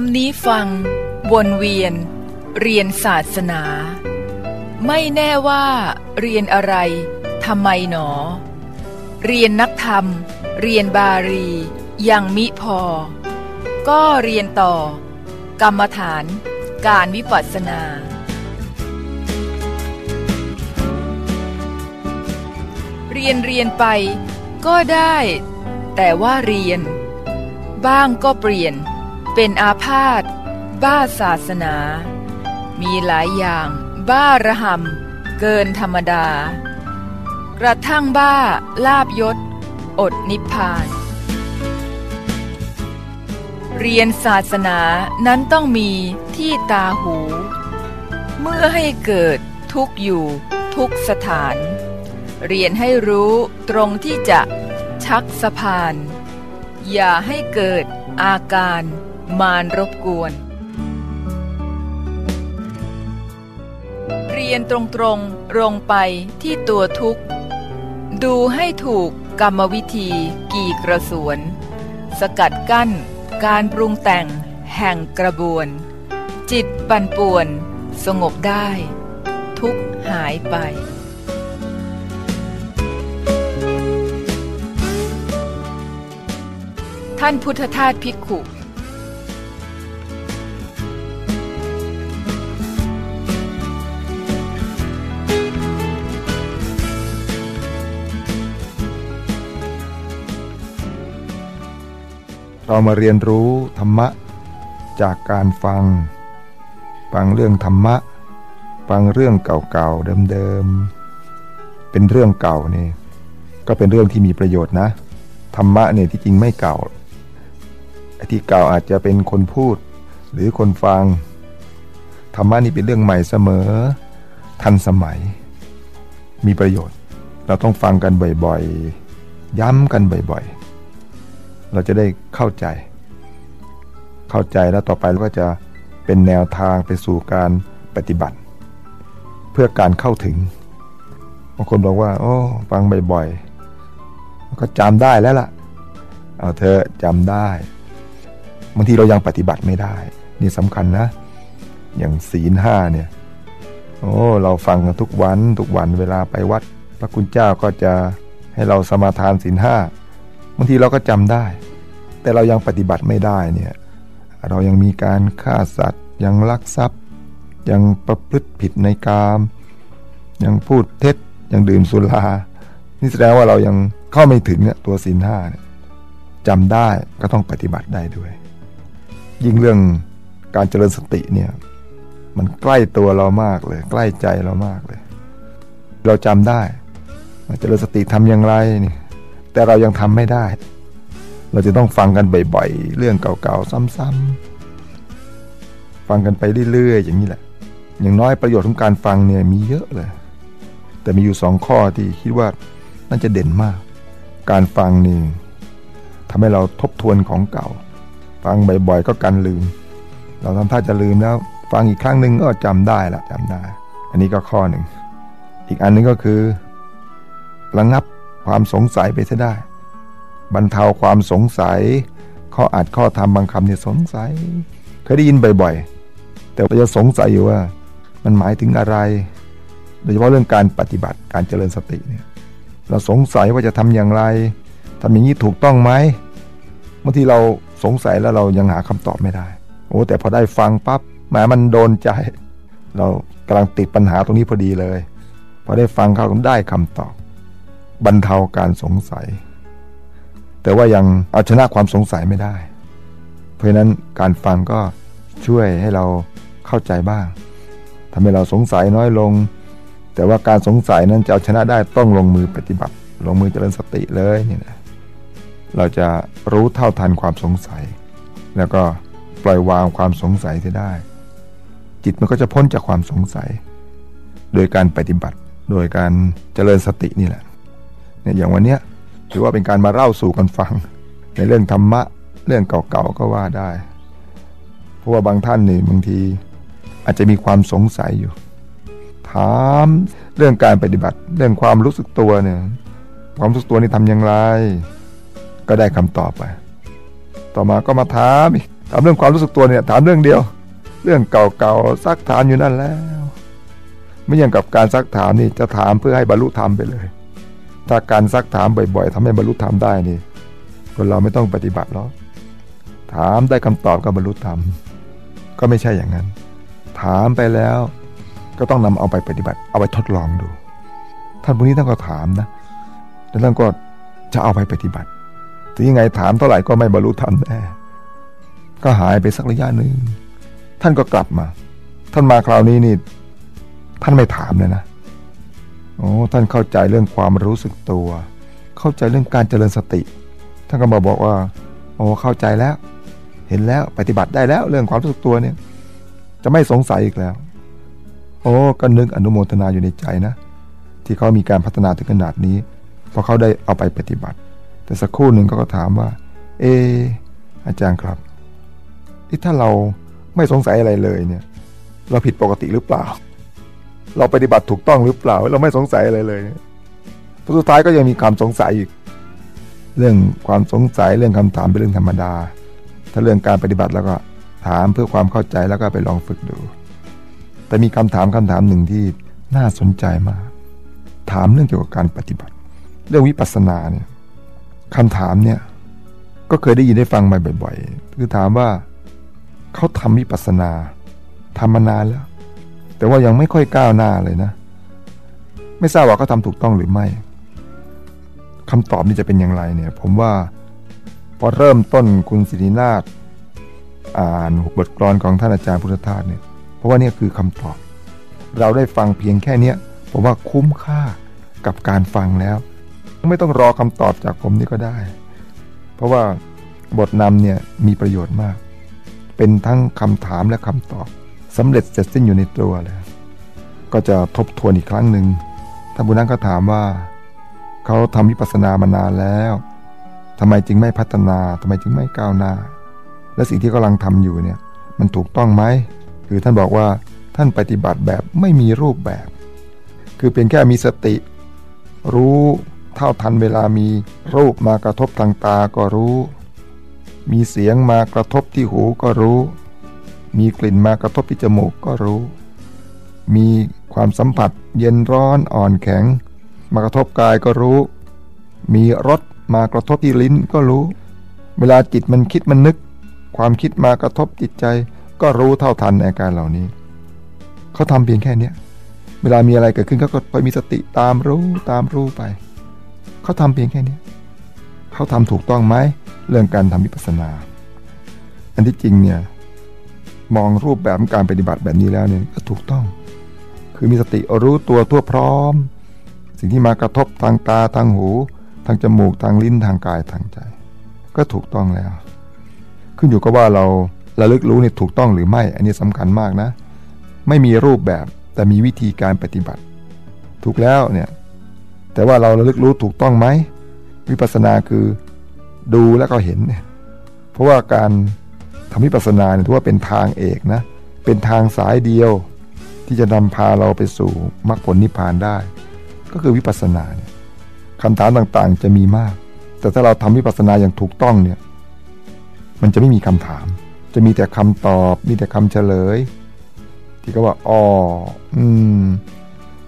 ำนี้ฟัง วนเวียน เรียนศาสนา ไม่แน่ว่า เรียนอะไรทำไมหนอ เรียนนักธรรม เรียนบาลียังมิพอ ก็เรียนต่อ กรรมฐาน การวิปัสสนาเรียนเรียนไปก็ได้ แต่ว่าเรียน บ้างก็เปลี่ยน เป็นอาพาธ บ้าศาสนา มีหลายอย่าง บ้าระหำเกินธรรมดา กระทั่งบ้า ลาบยศ อดนิพพาน เรียนศาสนานั้นต้องมีที่ตาหู เมื่อให้เกิดทุกอยู่ทุกสถาน เรียนให้รู้ตรงที่จะชักสะพาน อย่าให้เกิดอาการ มารรบกวน เรียนตรงๆลงไปที่ตัวทุกข์ ดูให้ถูกกรรมวิธีกี่กระสวน สกัดกั้นการปรุงแต่งแห่งกระบวน จิตปั่นป่วน สงบได้ ทุกหายไป ท่านพุทธทาสภิกขุ เรามาเรียนรู้ธรรมะจากการฟัง ฟังเรื่องธรรมะ ฟังเรื่องเก่าๆเดิมๆ เป็นเรื่องเก่านี่ก็เป็นเรื่องที่มีประโยชน์นะ ธรรมะเนี่ยที่จริงไม่เก่าไอ้ที่เก่าอาจจะเป็นคนพูดหรือคนฟัง ธรรมะนี่เป็นเรื่องใหม่เสมอ ทันสมัย มีประโยชน์ เราต้องฟังกันบ่อยๆ ย้ำกันบ่อยๆ เราจะได้เข้าใจ เข้าใจแล้วต่อไปเราก็จะเป็นแนวทางไปสู่การปฏิบัติ เพื่อการเข้าถึงบางคนบอกว่า โอ้ฟังบ่อยๆก็จำได้แล้วล่ะ เอาเธอจำได้บางทีเรายังปฏิบัติไม่ได้ นี่สำคัญนะ อย่างศีลห้าเนี่ยโอ้เราฟังทุกวันทุกวันเวลาไปวัด พระคุณเจ้าก็จะให้เราสมาทานศีลห้า บางทีเราก็จำได้ แต่เรายังปฏิบัติไม่ได้เนี่ยเรายังมีการฆ่าสัตว์ ยังลักทรัพย์ ยังประพฤติผิดในกาม ยังพูดเท็จยังดื่มสุรานี่แสดงว่าเรายังเข้าไม่ถึงเนี่ยตัวศีลห้าเนี่ยจำได้ก็ต้องปฏิบัติได้ด้วย ยิ่งเรื่องการเจริญสติเนี่ยมันใกล้ตัวเรามากเลย ใกล้ใจเรามากเลย เราจำได้เจริญสติทำอย่างไรนี่ย แต่เรายังทำไม่ได้ เราจะต้องฟังกันบ่อยๆ เรื่องเก่าๆ ซ้ำๆ ฟังกันไปเรื่อยๆ อย่างนี้แหละ อย่างน้อยประโยชน์ของการฟังเนี่ยมีเยอะเลย แต่มีอยู่สองข้อที่คิดว่าน่าจะเด่นมาก การฟังนี่ทำให้เราทบทวนของเก่า ฟังบ่อยๆ ก็กันลืม เราทำท่าจะลืมแล้ว ฟังอีกครั้งหนึ่งก็จำได้ละจำได้ อันนี้ก็ข้อหนึ่ง อีกอันนึงก็คือระงับ ความสงสัยไปซะได้ บรรเทาความสงสัย ข้ออาจข้อธรรมบางคำเนี่ยสงสัย เคยได้ยินบ่อยๆ แต่เราจะสงสัยอยู่ว่า มันหมายถึงอะไร โดยเฉพาะเรื่องการปฏิบัติการเจริญสติเนี่ยเราสงสัยว่าจะทำอย่างไรทำอย่างนี้ถูกต้องไหมบางทีเราสงสัยแล้วเรายังหาคำตอบไม่ได้ โอ้แต่พอได้ฟังปั๊บแหมมันโดนใจ เรากำลังติดปัญหาตรงนี้พอดีเลย พอได้ฟังเขาก็ได้คำตอบ บรรเทาการสงสัย แต่ว่ายังเอาชนะความสงสัยไม่ได้ เพราะนั้นการฟังก็ช่วยให้เราเข้าใจบ้างทำให้เราสงสัยน้อยลง แต่ว่าการสงสัยนั้นจะเอาชนะได้ต้องลงมือปฏิบัติ ลงมือเจริญสติเลยนี่นะเราจะรู้เท่าทันความสงสัย แล้วก็ปล่อยวางความสงสัยเสียได้ จิตมันก็จะพ้นจากความสงสัย โดยการปฏิบัติ โดยการเจริญสตินี่แหละ เนี่ยอย่างวันเนี้ยถือว่าเป็นการมาเล่าสู่กันฟัง ในเรื่องธรรมะเรื่องเก่าๆก็ว่าได้ เพราะว่าบางท่านนี่บางทีอาจจะมีความสงสัยอยู่ ถามเรื่องการปฏิบัติ เรื่องความรู้สึกตัวเนี่ย ความรู้สึกตัวนี่ทำอย่างไร ก็ได้คำตอบไป ต่อมาก็มาถามอีกถามเรื่องความรู้สึกตัวเนี่ย ถามเรื่องเดียว เรื่องเก่าๆซักถามอยู่นั่นแล้ว ไม่อย่างกับการซักถามนี่จะถามเพื่อให้บรรลุธรรมไปเลย ถ้าการซักถามบ่อยๆทำให้บรรลุธรรมได้นี่คนเราไม่ต้องปฏิบัติหรอกถามได้คำตอบก็บรรลุธรรม ก็ไม่ใช่อย่างนั้น ถามไปแล้วก็ต้องนำเอาไปปฏิบัติ เอาไปทดลองดู ท่านพวกนี้ท่านก็ถามนะแล้วท่านก็จะเอาไปปฏิบัติถึงยังไงถามเท่าไหร่ก็ไม่บรรลุธรรมแน่ก็หายไปสักระยะหนึ่งท่านก็กลับมา ท่านมาคราวนี้นี่ ท่านไม่ถามเลยนะ โอ้ท่านเข้าใจเรื่องความรู้สึกตัว เข้าใจเรื่องการเจริญสติ ท่านก็มาบอกว่าโอ้เข้าใจแล้ว เห็นแล้วปฏิบัติได้แล้วเรื่องความรู้สึกตัวเนี่ย จะไม่สงสัยอีกแล้ว โอ้ก็นึกอนุโมทนาอยู่ในใจนะ ที่เขามีการพัฒนาถึงขนาดนี้พอเขาได้เอาไปปฏิบัติ แต่สักครู่หนึ่งเขาก็ถามว่า เอ อาจารย์ครับที่ถ้าเราไม่สงสัยอะไรเลยเนี่ย เราผิดปกติหรือเปล่า เราปฏิบัติถูกต้องหรือเปล่า เราไม่สงสัยอะไรเลยสุดท้ายก็ยังมีความสงสัยอีก เรื่องความสงสัยเรื่องคำถามเป็นเรื่องธรรมดา ถ้าเรื่องการปฏิบัติแล้วก็ถามเพื่อความเข้าใจแล้วก็ไปลองฝึกดู แต่มีคำถามคำถามหนึ่งที่น่าสนใจมาก ถามเรื่องเกี่ยวกับการปฏิบัติ เรื่องวิปัสสนาเนี่ยคำถามเนี่ยก็เคยได้ยินได้ฟังมาบ่อย ๆ คือถามว่าเขาทำวิปัสสนาทำมานานแล้ว แต่ว่ายังไม่ค่อยก้าวหน้าเลยนะ ไม่ทราบว่าเขาทาถูกต้องหรือไม่คำตอบนี่จะเป็นอย่างไรเนี่ย ผมว่าพอเริ่มต้นคุณสิรินาถอ่านบทกลอนของท่านอาจารย์พุทธทาสเนี่ย เพราะว่านี่คือคำตอบ เราได้ฟังเพียงแค่เนี้ยผมว่าคุ้มค่ากับการฟังแล้ว ไม่ต้องรอคำตอบจากผมนี่ก็ได้ เพราะว่าบทนำเนี่ยมีประโยชน์มาก เป็นทั้งคำถามและคำตอบ สำเร็จเสร็จสิ้นอยู่ในตัวเลยก็จะทบทวนอีกครั้งหนึ่งท่านบุญนั้นก็ถามว่า เขาทำวิปัสสนามานานแล้วทำไมจึงไม่พัฒนาทำไมจึงไม่ก้าวหน้า และสิ่งที่กำลังทำอยู่เนี่ยมันถูกต้องไหมคือท่านบอกว่าท่านปฏิบัติแบบไม่มีรูปแบบ คือเป็นแค่มีสติ รู้เท่าทันเวลามีรูปมากระทบทางตาก็รู้ มีเสียงมากระทบที่หูก็รู้ มีกลิ่นมากระทบที่จมูกก็รู้ มีความสัมผัสเย็นร้อนอ่อนแข็ง มากระทบกายก็รู้ มีรสมากระทบที่ลิ้นก็รู้ เวลาจิตมันคิดมันนึก ความคิดมากระทบจิตใจ ก็รู้เท่าทันอาการเหล่านี้ เขาทำเพียงแค่เนี้ยเวลามีอะไรเกิดขึ้นเขาก็ไปมีสติตามรู้ตามรู้ไป เขาทำเพียงแค่นี้เขาทำถูกต้องไหมเรื่องการทำวิปัสสนา อันที่จริงเนี่ย มองรูปแบบการปฏิบัติแบบนี้แล้วเนี่ยก็ถูกต้อง คือมีสติรู้ตัวทั่วพร้อม สิ่งที่มากระทบทางตาทางหู ทางจมูกทางลิ้นทางกายทางใจ ก็ถูกต้องแล้ว ขึ้นอยู่กับว่าเราระลึกรู้เนี่ยถูกต้องหรือไม่ อันนี้สำคัญมากนะ ไม่มีรูปแบบแต่มีวิธีการปฏิบัติ ถูกแล้วเนี่ยแต่ว่าเราระลึกรู้ถูกต้องไหมวิปัสสนาคือดูแล้วก็เห็นเนี่ยเพราะว่าการ ทำวิปัสสนาเนี่ยถือว่าเป็นทางเอกนะ เป็นทางสายเดียว ที่จะนำพาเราไปสู่มรรคผลนิพพานได้ ก็คือวิปัสสนาเนี่ยคำถามต่างๆจะมีมาก แต่ถ้าเราทำวิปัสสนาอย่างถูกต้องเนี่ย มันจะไม่มีคำถาม จะมีแต่คำตอบ มีแต่คำเฉลย ที่ก็ว่าอ้ออืม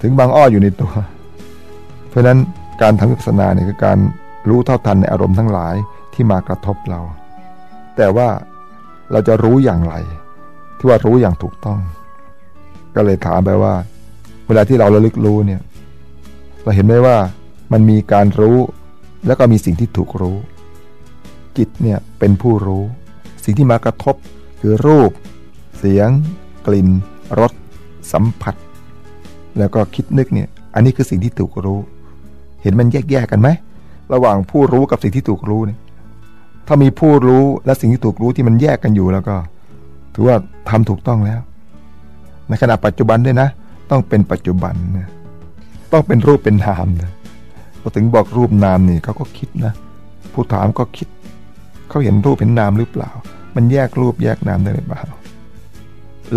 ถึงบางอ้ออยู่ในตัว เพราะนั้นการทำวิปัสสนาเนี่ยคือการรู้เท่าทันในอารมณ์ทั้งหลายที่มากระทบเรา แต่ว่า เราจะรู้อย่างไร ที่ว่ารู้อย่างถูกต้อง ก็เลยถามไปว่า เวลาที่เราระลึกรู้เนี่ย เราเห็นไหมว่ามันมีการรู้แล้วก็มีสิ่งที่ถูกรู้ จิตเนี่ยเป็นผู้รู้ สิ่งที่มากระทบคือรูป เสียง กลิ่นรสสัมผัส แล้วก็คิดนึกเนี่ย อันนี้คือสิ่งที่ถูกรู้ เห็นมันแยกแยกกันไหมระหว่างผู้รู้กับสิ่งที่ถูกรู้เนี่ย ถ้ามีผู้รู้และสิ่งที่ถูกรู้ที่มันแยกกันอยู่แล้วก็ ถือว่าทำถูกต้องแล้ว ในขณะปัจจุบันด้วยนะ ต้องเป็นปัจจุบันนี่ยต้องเป็นรูปเป็นนามนะพอถึงบอกรูปนามนี่เขาก็คิดนะ ผู้ถามก็คิด เขาเห็นรูปเห็นนามหรือเปล่า มันแยกรูปแยกนามได้หรือเปล่า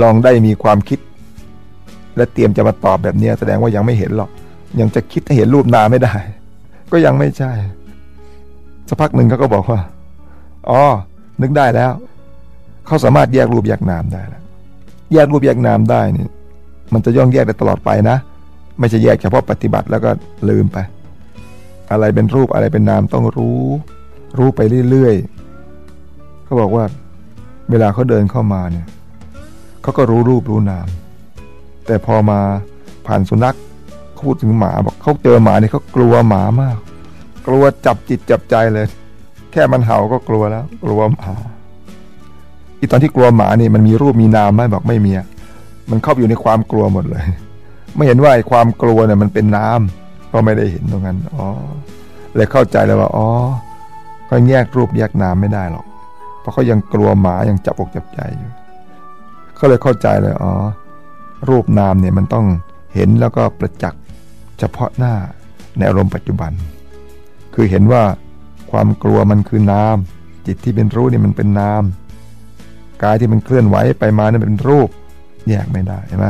ลองได้มีความคิด และเตรียมจะมาตอบแบบนี้แสดงว่ายังไม่เห็นหรอก ยังจะคิดให้เห็นรูปนามไม่ได้ ก็ยังไม่ใช่สักพักหนึ่งเขาก็บอกว่า อ๋อ นึกได้แล้ว เขาสามารถแยกรูปแยกนามได้แล้วแยกรูปแยกนามได้นี่มันจะย่องแยกได้ตลอดไปนะ ไม่ใช่แยกเฉพาะปฏิบัติแล้วก็ลืมไป อะไรเป็นรูปอะไรเป็นนามต้องรู้ รู้ไปเรื่อยๆเขาบอกว่า เวลาเขาเดินเข้ามาเนี่ยเขาก็รู้รูปรู้นาม แต่พอมาผ่านสุนัขพูดถึงหมาบอกเขาเจอหมาเนี่ยเขากลัวหมามาก กลัวจับจิตจับใจเลย แค่มันเห่าก็กลัวแล้ว กลัวหมาอีตอนที่กลัวหมานี่มันมีรูปมีนามไหมบอกไม่มีมันเข้าอยู่ในความกลัวหมดเลย ไม่เห็นว่าไอ้ความกลัวเนี่ยมันเป็นน้ำก็ไม่ได้เห็นตรงนั้นอ๋อเลยเข้าใจเลยว่าอ๋อเขาแยกรูปแยกนามไม่ได้หรอก เพราะเขายังกลัวหมายังจับอกจับใจอยู่เขาเลยเข้าใจเลยอ๋อรูปนามเนี่ยมันต้องเห็นแล้วก็ประจักษ์เฉพาะหน้าในอารมณ์ปัจจุบัน คือเห็นว่า ความกลัวมันคือนาม จิตที่เป็นรู้เนี่ยมันเป็นนาม กายที่มันเคลื่อนไหวไปมานี่เป็นรูป แยกไม่ได้ใช่ไหม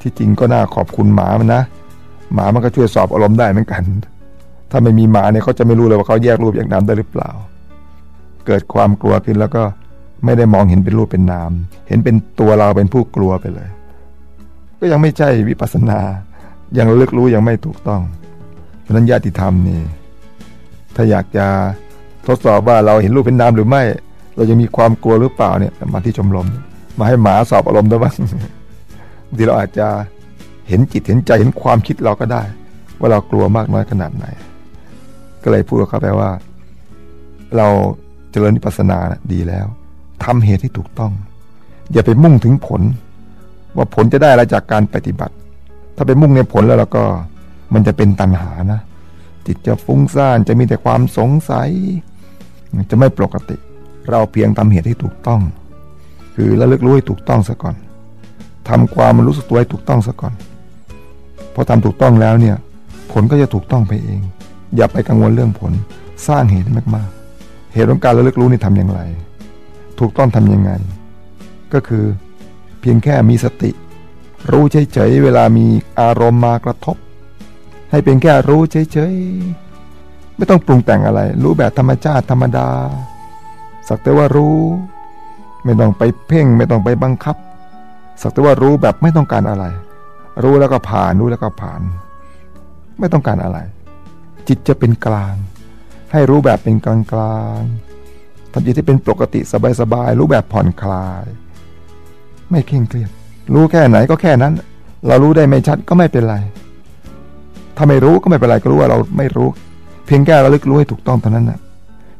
ที่จริงก็น่าขอบคุณหมามันนะ หมามันก็ช่วยสอบอารมณ์ได้เหมือนกัน ถ้าไม่มีหมาเนี่ยเขาจะไม่รู้เลยว่าเขาแยกรูปแยกนามได้หรือเปล่า เกิดความกลัวขึ้นแล้วก็ไม่ได้มองเห็นเป็นรูปเป็นนาม เห็นเป็นตัวเราเป็นผู้กลัวไปเลย ก็ยังไม่ใช่วิปัสสนา ยังลึกรู้ยังไม่ถูกต้อง เพราะนั้นญาติธรรมนี่ ถ้าอยากจะทดสอบว่าเราเห็นรูปเป็นนามหรือไม่ เราจะมีความกลัวหรือเปล่าเนี่ยมาที่ชมรมมาให้หมาสอบอารมณ์ด้วยบ้างบางทีเราอาจจะเห็นจิตเห็นใจเห็นความคิดเราก็ได้ ว่าเรากลัวมากน้อยขนาดไหน ก็เลยพูดกับเขาไปว่า เราเจริญนิพพานาดีแล้วทำเหตุที่ถูกต้อง อย่าไปมุ่งถึงผล ว่าผลจะได้อะไรจากการปฏิบัติ ถ้าไปมุ่งในผลแล้วเราก็มันจะเป็นตัณหานะ จิตจะฟุ้งซ่านจะมีแต่ความสงสัย จะไม่ปกติ เราเพียงทำเหตุให้ถูกต้อง คือระลึกรู้ให้ถูกต้องซะก่อนทำความรู้สึกตัวให้ถูกต้องซะก่อนพอทำถูกต้องแล้วเนี่ย ผลก็จะถูกต้องไปเอง อย่าไปกังวลเรื่องผล สร้างเหตุมากๆ เหตุของการระลึกรู้นี่ทำอย่างไร ถูกต้องทำยังไง ก็คือเพียงแค่มีสติ รู้เฉยๆเวลามีอารมณ์มากระทบ ให้เป็นแค่รู้เฉยๆ ไม่ต้องปรุงแต่งอะไร รู้แบบธรรมชาติธรรมดา สักแต่ว่ารู้ ไม่ต้องไปเพ่ง ไม่ต้องไปบังคับ สักแต่ว่ารู้แบบไม่ต้องการอะไร รู้แล้วก็ผ่าน รู้แล้วก็ผ่าน ไม่ต้องการอะไร จิตจะเป็นกลาง ให้รู้แบบเป็นกลางกลางทำจิตที่เป็นปกติสบายๆ รู้แบบผ่อนคลาย ไม่เคร่งเครียด รู้แค่ไหนก็แค่นั้น เรารู้ได้ไม่ชัดก็ไม่เป็นไร ถ้าไม่รู้ก็ไม่เป็นไรก็รู้ว่าเราไม่รู้ เพียงแค่ระลึกรู้ให้ถูกต้องเท่านั้นนะ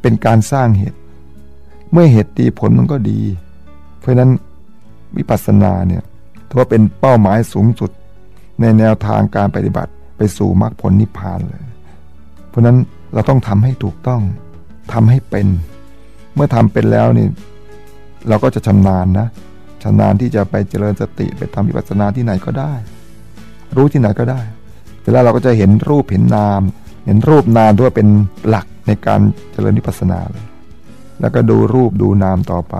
เป็นการสร้างเหตุ เมื่อเหตุดีผลมันก็ดี เพราะนั้นวิปัสสนาเนี่ยถือว่าเป็นเป้าหมายสูงสุด ในแนวทางการปฏิบัติไปสู่มรรคผลนิพพานเลย เพราะนั้นเราต้องทำให้ถูกต้องทำให้เป็น เมื่อทำเป็นแล้วนี่เราก็จะชำนาญนะชำนาญที่จะไปเจริญสติไปทำวิปัสสนาที่ไหนก็ได้ รู้ที่ไหนก็ได้ แต่แล้วเราก็จะเห็นรูปเห็นนาม เห็นรูปนามด้วยเป็นหลักในการเจริญวิปัสสนาเลย แล้วก็ดูรูปดูนามต่อไป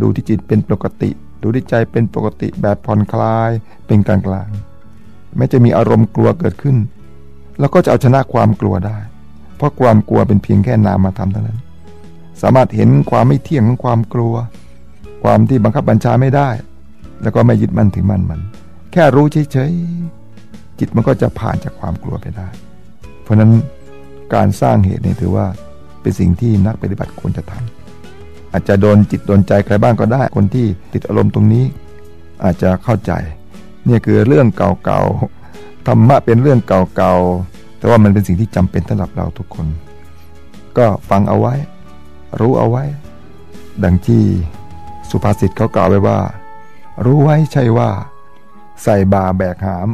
ดูที่จิตเป็นปกติ ดูที่ใจเป็นปกติแบบผ่อนคลายเป็นกลางกลางแม้จะมีอารมณ์กลัวเกิดขึ้นเราก็จะเอาชนะความกลัวได้ เพราะความกลัวเป็นเพียงแค่นามมาทำเท่านั้น สามารถเห็นความไม่เที่ยงของความกลัว ความที่บังคับบัญชาไม่ได้ แล้วก็ไม่ยึดมั่นถือมั่นมัน แค่รู้เฉยๆ จิตมันก็จะผ่านจากความกลัวไปได้ เพราะนั้นการสร้างเหตุนี่ถือว่าเป็นสิ่งที่นักปฏิบัติควรจะทำอาจจะโดนจิตโดนใจใครบ้างก็ได้ คนที่ติดอารมณ์ตรงนี้ อาจจะเข้าใจนี่คือเรื่องเก่าๆธรรมะเป็นเรื่องเก่าๆแต่ว่ามันเป็นสิ่งที่จำเป็นสำหรับเราทุกคน ก็ฟังเอาไว้ รู้เอาไว้ ดังที่สุภาษิตเขากล่าวไว้ว่า รู้ไว้ใช่ว่า ใส่บาแบกหาม